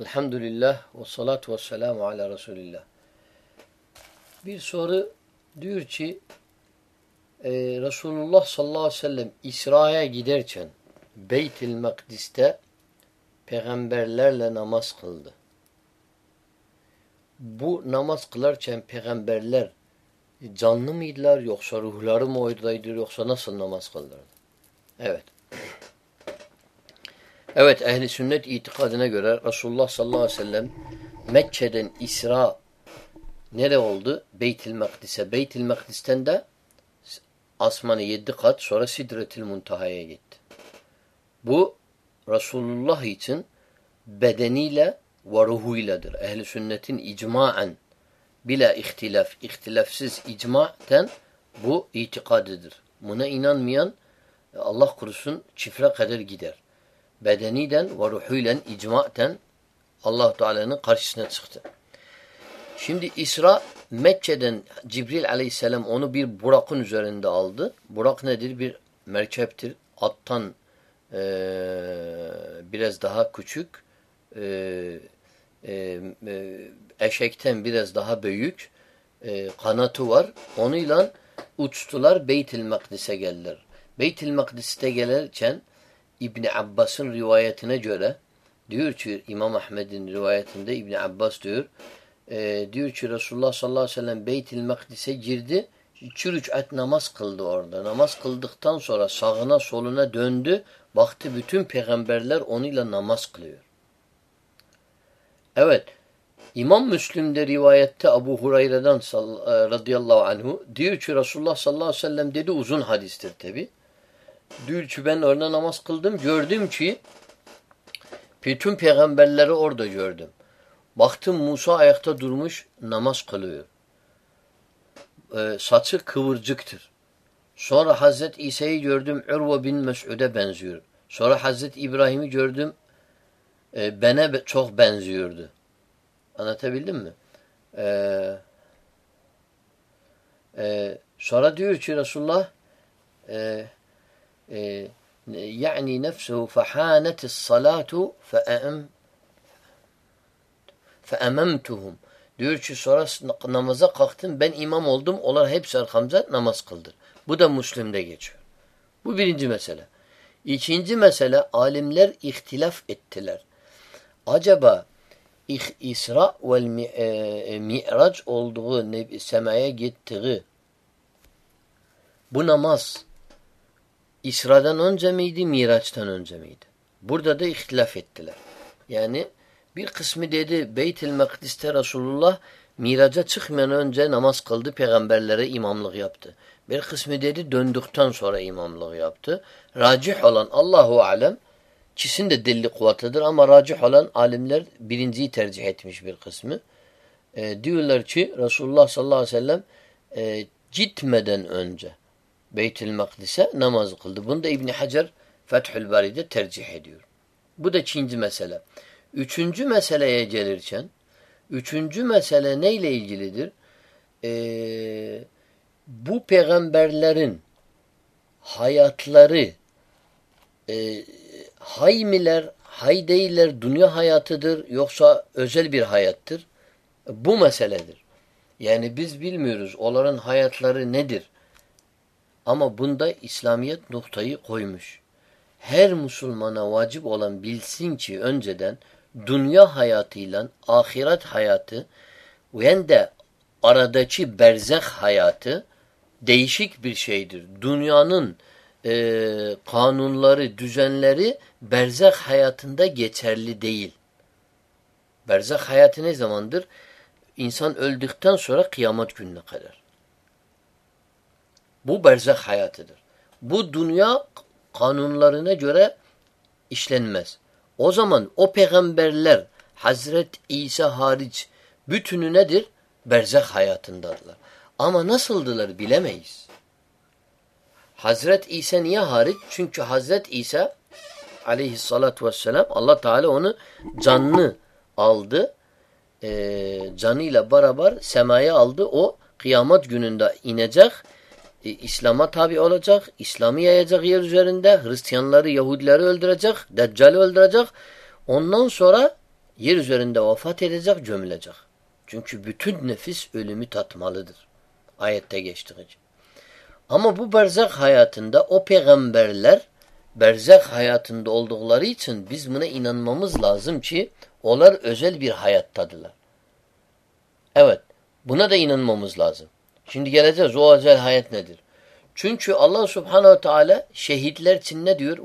Elhamdülillah ve salatu ve selamu ala Resulillah. Bir soru diyor ki e, Resulullah sallallahu aleyhi ve sellem İsra'ya giderken Beyt-i Makdis'te peygamberlerle namaz kıldı. Bu namaz kılarken peygamberler canlı mıydılar yoksa ruhları mı oradaydı yoksa nasıl namaz kıldılar? Evet. Evet ehli sünnet itikadına göre Resulullah sallallahu aleyhi ve sellem Mekke'den İsra nere oldu? Beytil Mekdis'e. Beytil Mekdis'ten de asmanı yedi kat sonra Sidretil Muntaha'ya gitti. Bu Resulullah için bedeniyle ve ruhuyladır. Ehli sünnetin icmaen bila ihtilaf, ihtilafsız icmaten bu itikadıdır. Buna inanmayan Allah kurusun çifre kadar gider bedeniden ve ruhuyla icmaten allah Teala'nın karşısına çıktı. Şimdi İsra Mekke'den Cibril aleyhisselam onu bir burakın üzerinde aldı. Burak nedir? Bir merkeptir. Attan e, biraz daha küçük, e, e, eşekten biraz daha büyük e, kanatı var. Onunla uçtular Beyt-i Makdis'e geldiler. Beyt-i Makdis'te gelirken İbni Abbas'ın rivayetine göre diyor ki İmam Ahmed'in rivayetinde İbni Abbas diyor e, diyor ki Resulullah sallallahu aleyhi ve sellem Beyt-i Makdis'e girdi iki rükat namaz kıldı orada. Namaz kıldıktan sonra sağına soluna döndü. Baktı bütün peygamberler onunla namaz kılıyor. Evet. İmam Müslim'de rivayette Abu Hureyre'den e, radıyallahu anhu diyor ki Resulullah sallallahu aleyhi ve sellem dedi uzun hadistir tabi. Ki ben orada namaz kıldım. Gördüm ki bütün peygamberleri orada gördüm. Baktım Musa ayakta durmuş namaz kılıyor. Ee, saçı kıvırcıktır. Sonra Hazreti İsa'yı gördüm. Urva bin Mes'ud'e benziyor. Sonra Hazreti İbrahim'i gördüm. E, bana çok benziyordu. Anlatabildim mi? Ee, e, sonra diyor ki Resulullah e, يعني نفسه فحانت الصلاة فأم فأممتهم diyor ki sonra namaza kalktım ben imam oldum onlar hepsi arkamda namaz kıldır. Bu da Müslim'de geçiyor. Bu birinci mesele. İkinci mesele alimler ihtilaf ettiler. Acaba İsra ve Mi'raç olduğu semaya gittiği bu namaz İsra'dan önce miydi, Miraç'tan önce miydi? Burada da ihtilaf ettiler. Yani bir kısmı dedi Beyt-i Mekdis'te Resulullah Miraç'a çıkmayan önce namaz kıldı, peygamberlere imamlık yaptı. Bir kısmı dedi döndükten sonra imamlık yaptı. Racih olan Allahu Alem ikisinin de delili kuvvetedir ama racih olan alimler birinciyi tercih etmiş bir kısmı. E, diyorlar ki Resulullah sallallahu aleyhi ve sellem e, gitmeden önce Beytül Makdis'e namaz kıldı. Bunu da İbni Hacer Fethül Bari'de tercih ediyor. Bu da ikinci mesele. Üçüncü meseleye gelirken, üçüncü mesele neyle ilgilidir? Ee, bu peygamberlerin hayatları e, hay miler, hay değiller, dünya hayatıdır yoksa özel bir hayattır? Bu meseledir. Yani biz bilmiyoruz onların hayatları nedir? Ama bunda İslamiyet noktayı koymuş. Her Müslümana vacip olan bilsin ki önceden dünya hayatıyla ahiret hayatı ve de aradaki berzeh hayatı değişik bir şeydir. Dünyanın e, kanunları, düzenleri berzeh hayatında geçerli değil. Berzeh hayatı ne zamandır? İnsan öldükten sonra kıyamet gününe kadar. Bu berzak hayatıdır. Bu dünya kanunlarına göre işlenmez. O zaman o peygamberler Hazret İsa hariç bütünü nedir? Berzak hayatındadılar. Ama nasıldılar bilemeyiz. Hazret İsa niye hariç? Çünkü Hazret İsa aleyhissalatu vesselam Allah Teala onu canlı aldı. E, canıyla beraber semaya aldı. O kıyamet gününde inecek e, İslam'a tabi olacak, İslam'ı yayacak yer üzerinde, Hristiyanları, Yahudileri öldürecek, Deccal'i öldürecek. Ondan sonra yer üzerinde vefat edecek, gömülecek. Çünkü bütün nefis ölümü tatmalıdır. Ayette geçtiği gibi. Ama bu berzak hayatında o peygamberler berzak hayatında oldukları için biz buna inanmamız lazım ki onlar özel bir hayattadılar. Evet. Buna da inanmamız lazım. Şimdi geleceğiz. O özel hayat nedir? Çünkü Allah subhanehu teala şehitler için ne diyor?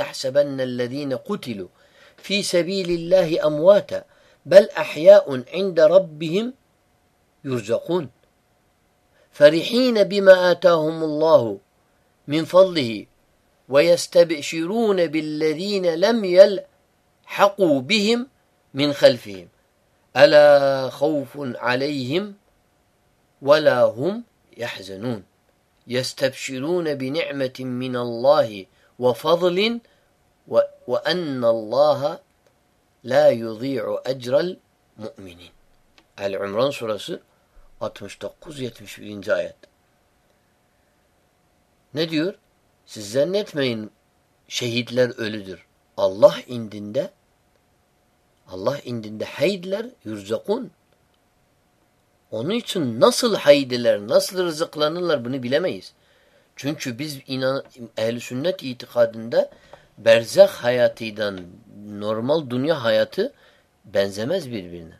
تَحْسَبَنَّ الَّذ۪ينَ قُتِلُوا ف۪ي سَب۪يلِ اللّٰهِ أَمْوَاتًا بَلْ أَحْيَاءٌ عِنْدَ رَبِّهِمْ يُرْزَقُونَ فَرِح۪ينَ بِمَا آتَاهُمُ اللّٰهُ مِنْ فَضْلِهِ وَيَسْتَبْشِرُونَ بِالَّذ۪ينَ لَمْ يَلْحَقُوا بِهِمْ مِنْ خَلْفِهِمْ أَلَا خَوْفٌ عَلَيْهِمْ وَلَا هُمْ يَحْزَنُونَ يَسْتَبْشِرُونَ بِنِعْمَةٍ مِنَ اللّٰهِ وَفَضْلٍ وَأَنَّ اللّٰهَ لَا يُضِيعُ اَجْرَ الْمُؤْمِنِينَ El-İmran surası 69-71. ayet. Ne diyor? Siz zannetmeyin şehitler ölüdür. Allah indinde Allah indinde haydler yurzakun. onun için nasıl haydiler, nasıl rızıklanırlar bunu bilemeyiz. Çünkü biz inan ehl sünnet itikadında berzah hayatıydan normal dünya hayatı benzemez birbirine.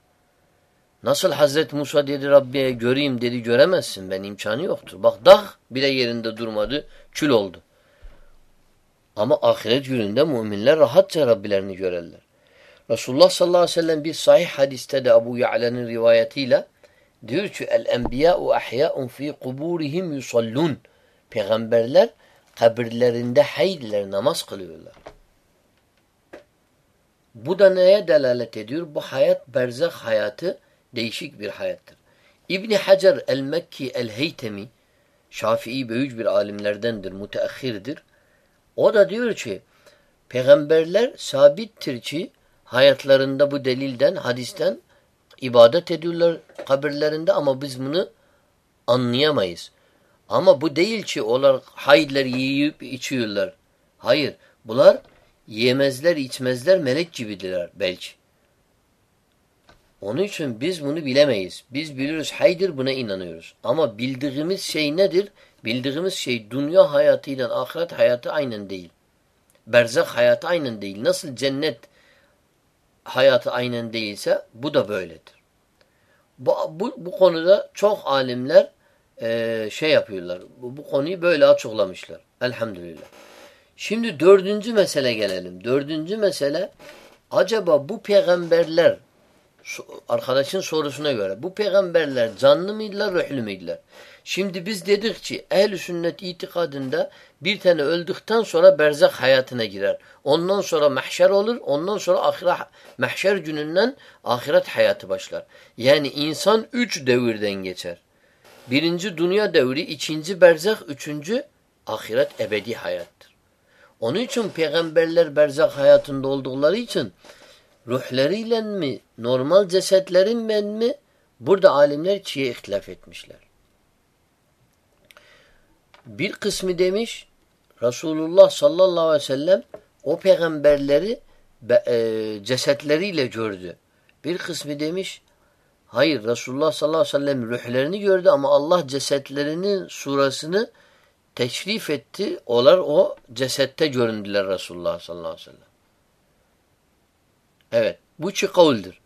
Nasıl Hazreti Musa dedi Rabbiye göreyim dedi göremezsin ben imkanı yoktur. Bak dağ bile yerinde durmadı kül oldu. Ama ahiret gününde müminler rahatça Rabbilerini görürler. Resulullah sallallahu aleyhi ve sellem bir sahih hadiste de Abu Ya'la'nın rivayetiyle diyor ki el-enbiya'u ahya'un fi kuburihim yusallun. Peygamberler kabirlerinde haydiler namaz kılıyorlar. Bu da neye delalet ediyor? Bu hayat berzak hayatı değişik bir hayattır. İbni Hacer el-Mekki el-Heytemi Şafii büyük bir alimlerdendir, müteahhirdir. O da diyor ki peygamberler sabittir ki hayatlarında bu delilden, hadisten ibadet ediyorlar kabirlerinde ama biz bunu anlayamayız. Ama bu değil ki onlar hayırlar yiyip içiyorlar. Hayır. Bunlar yemezler, içmezler, melek gibidirler belki. Onun için biz bunu bilemeyiz. Biz biliyoruz haydır buna inanıyoruz. Ama bildiğimiz şey nedir? Bildiğimiz şey dünya hayatıyla ahiret hayatı aynen değil. Berzak hayatı aynen değil. Nasıl cennet hayatı aynen değilse bu da böyledir. Bu, bu, bu konuda çok alimler e, şey yapıyorlar. Bu, bu konuyu böyle açıklamışlar. Elhamdülillah. Şimdi dördüncü mesele gelelim. Dördüncü mesele acaba bu peygamberler arkadaşın sorusuna göre bu peygamberler canlı mıydılar, ruhlu muydular? Şimdi biz dedik ki ehl-i sünnet itikadında bir tane öldükten sonra berzak hayatına girer. Ondan sonra mahşer olur. Ondan sonra ahiret, mahşer gününden ahiret hayatı başlar. Yani insan üç devirden geçer. Birinci dünya devri, ikinci berzak, üçüncü ahiret ebedi hayattır. Onun için peygamberler berzak hayatında oldukları için ruhlarıyla mi, normal cesetlerinle mi burada alimler çiğe ihtilaf etmişler. Bir kısmı demiş Resulullah sallallahu aleyhi ve sellem o peygamberleri e, cesetleriyle gördü. Bir kısmı demiş hayır Resulullah sallallahu aleyhi ve sellem ruhlerini gördü ama Allah cesetlerinin surasını teşrif etti. Onlar o cesette göründüler Resulullah sallallahu aleyhi ve sellem. Evet. Bu iki kavuldur.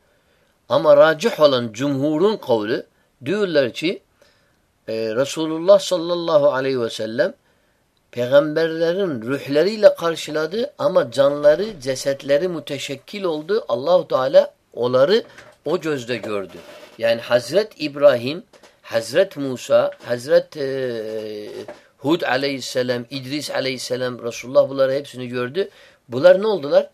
Ama racih olan cumhurun kavli diyorlar ki e, Resulullah sallallahu aleyhi ve sellem peygamberlerin ruhlarıyla karşıladı ama canları, cesetleri müteşekkil oldu. Allahu Teala onları o gözde gördü. Yani Hazret İbrahim, Hazret Musa, Hazret e, Hud aleyhisselam, İdris aleyhisselam, Resulullah bunları hepsini gördü. Bunlar ne oldular?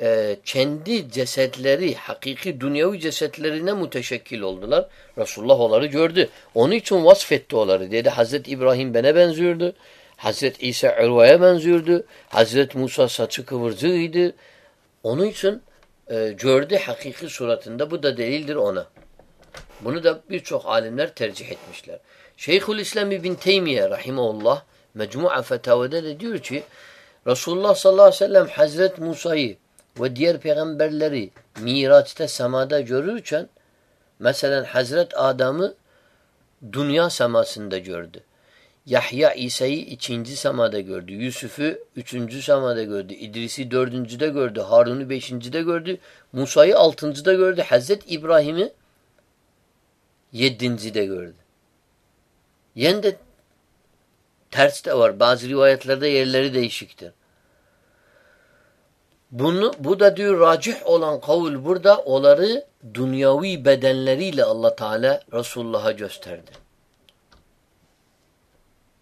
E, kendi cesetleri, hakiki dünyevi cesetlerine müteşekkil oldular. Resulullah onları gördü. Onun için vasfetti onları. Dedi Hazreti İbrahim bana benziyordu. Hazreti İsa Urva'ya benziyordu. Hazreti Musa saçı kıvırcığıydı. Onun için e, gördü hakiki suratında. Bu da delildir ona. Bunu da birçok alimler tercih etmişler. Şeyhül İslam bin Teymiye rahimahullah Mecmu'a Fetavada de diyor ki Resulullah sallallahu aleyhi ve sellem Hazreti Musa'yı ve diğer peygamberleri Miraç'ta semada görürken mesela Hazret Adam'ı dünya semasında gördü. Yahya İsa'yı ikinci semada gördü. Yusuf'u üçüncü semada gördü. İdris'i dördüncüde gördü. Harun'u beşincide gördü. Musa'yı altıncıda gördü. Hazret İbrahim'i yedincide gördü. Yen de ters de var. Bazı rivayetlerde yerleri değişiktir. Bunu, bu da diyor racih olan kavul burada onları dünyavi bedenleriyle Allah Teala Resulullah'a gösterdi.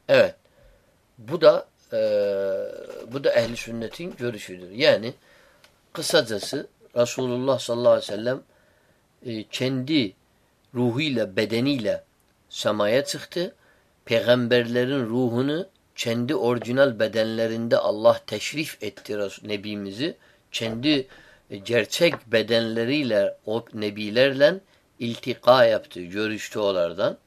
Evet. Bu da e, bu da ehli sünnetin görüşüdür. Yani kısacası Resulullah sallallahu aleyhi ve sellem e, kendi ruhuyla, bedeniyle semaya çıktı. Peygamberlerin ruhunu kendi orijinal bedenlerinde Allah teşrif etti Nebimizi. Kendi e, gerçek bedenleriyle o nebilerle iltika yaptı, görüştü onlardan.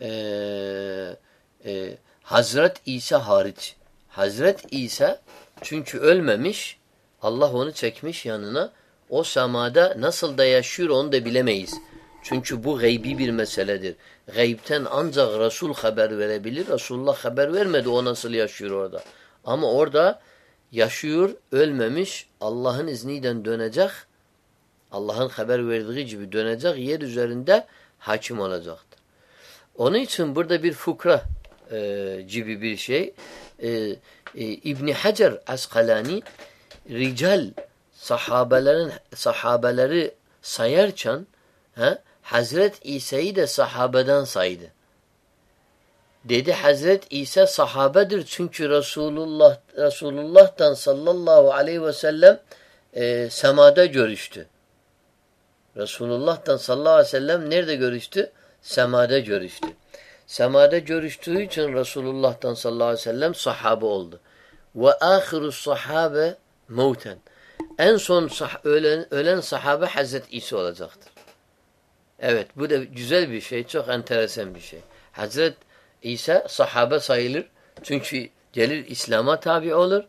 Ee, e, Hazret İsa hariç. Hazret İsa çünkü ölmemiş, Allah onu çekmiş yanına. O semada nasıl da yaşıyor onu da bilemeyiz. Çünkü bu gaybi bir meseledir. Gaybten ancak Resul haber verebilir. Resulullah haber vermedi o nasıl yaşıyor orada. Ama orada yaşıyor, ölmemiş, Allah'ın izniyle dönecek. Allah'ın haber verdiği gibi dönecek, yer üzerinde hakim olacaktır. Onun için burada bir fukra e, gibi bir şey. E, e, İbni Hacer Askalani rical sahabelerin sahabeleri sayarken he, Hazret İsa'yı da sahabeden saydı. Dedi Hazret İsa sahabedir çünkü Resulullah Resulullah'tan sallallahu aleyhi ve sellem e, semada görüştü. Resulullah'tan sallallahu aleyhi ve sellem nerede görüştü? Semada görüştü. Semada görüştüğü için Resulullah'tan sallallahu aleyhi ve sellem sahabe oldu. Ve ahiru sahabe mevten. En son sah ölen, ölen sahabe Hazreti İsa olacaktır. Evet bu da güzel bir şey. Çok enteresan bir şey. Hazret İsa sahabe sayılır. Çünkü gelir İslam'a tabi olur.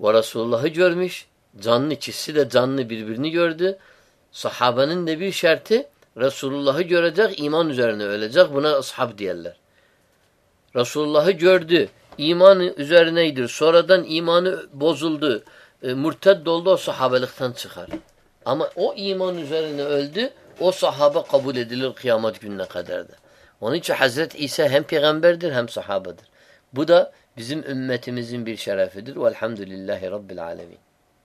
Ve Resulullah'ı görmüş. Canlı ikisi de canlı birbirini gördü. Sahabenin de bir şartı Resulullah'ı görecek, iman üzerine ölecek. Buna ashab diyorlar. Resulullah'ı gördü. İmanı üzerineydir. Sonradan imanı bozuldu. E, mürted oldu o sahabelikten çıkar. Ama o iman üzerine öldü. O sahabe kabul edilir kıyamet gününe kadar da. Onun için Hazreti İsa hem peygamberdir hem sahabedir. Bu da bizim ümmetimizin bir şerefidir. Velhamdülillahi Rabbil alemin.